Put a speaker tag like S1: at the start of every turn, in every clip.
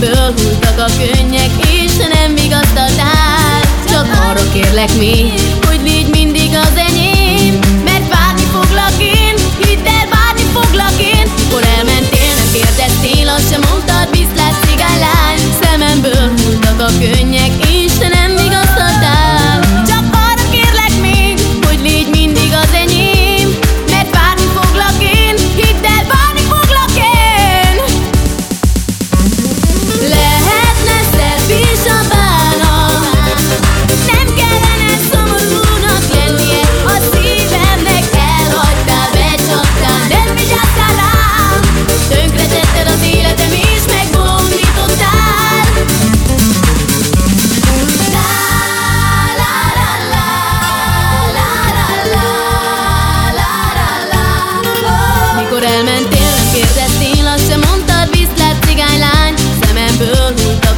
S1: Szemből hultak a könnyek És nem vigasztaltál. Csak arra kérlek mi, Hogy légy mindig az enyém Mert várni foglak én Hidd el, várni foglak én. Mikor elmentél, nem kérdeztél Azt sem mondtad, viszlát cigány lány Szememből hultak a könnyek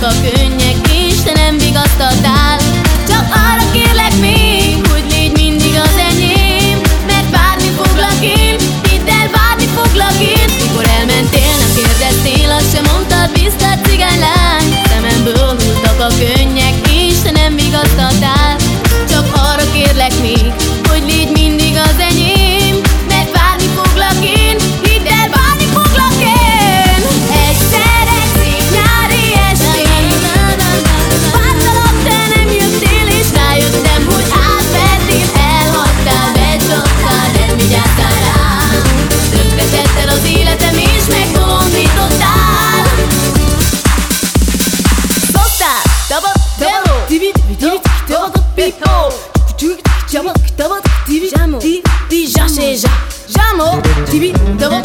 S1: motherfucker Jamo, ti, ti, ja, še, ja, jamo, ti, bi, dovo,